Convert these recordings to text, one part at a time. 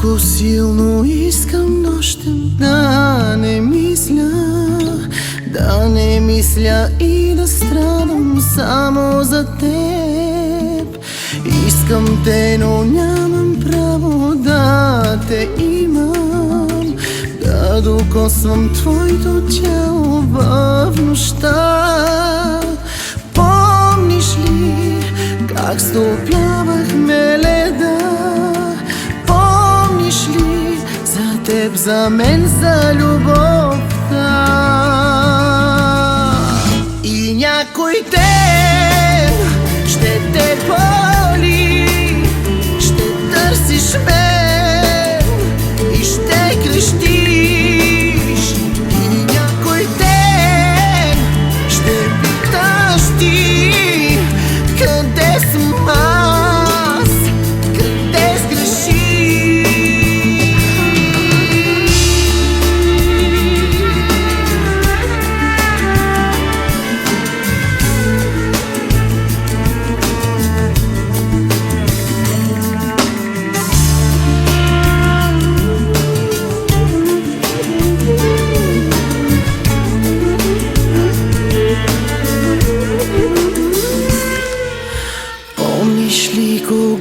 Колко силно искам нощем да не мисля Да не мисля и да страдам само за теб. Искам те, но нямам право да те имам. Да докосвам твоето тяло в нощта. Помниш ли как стопявахме леда? Теб, за мен, за любовта? И някой ден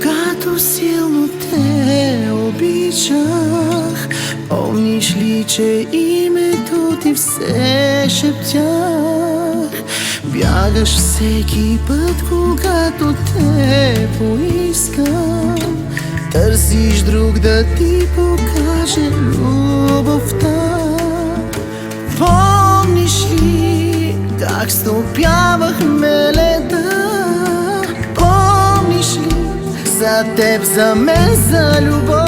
когато силно те обичах? Помниш ли, че името ти все шептях? Бягаш всеки път, когато те поискам Търсиш друг да ти покаже любовта Помниш ли как стопявахме теб, за мен, за любов?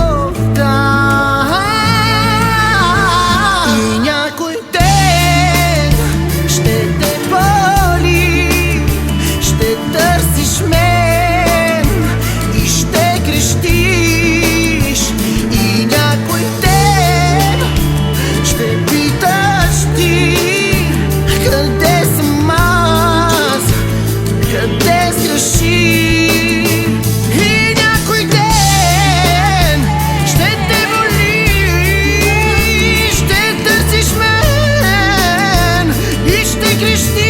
Cristina.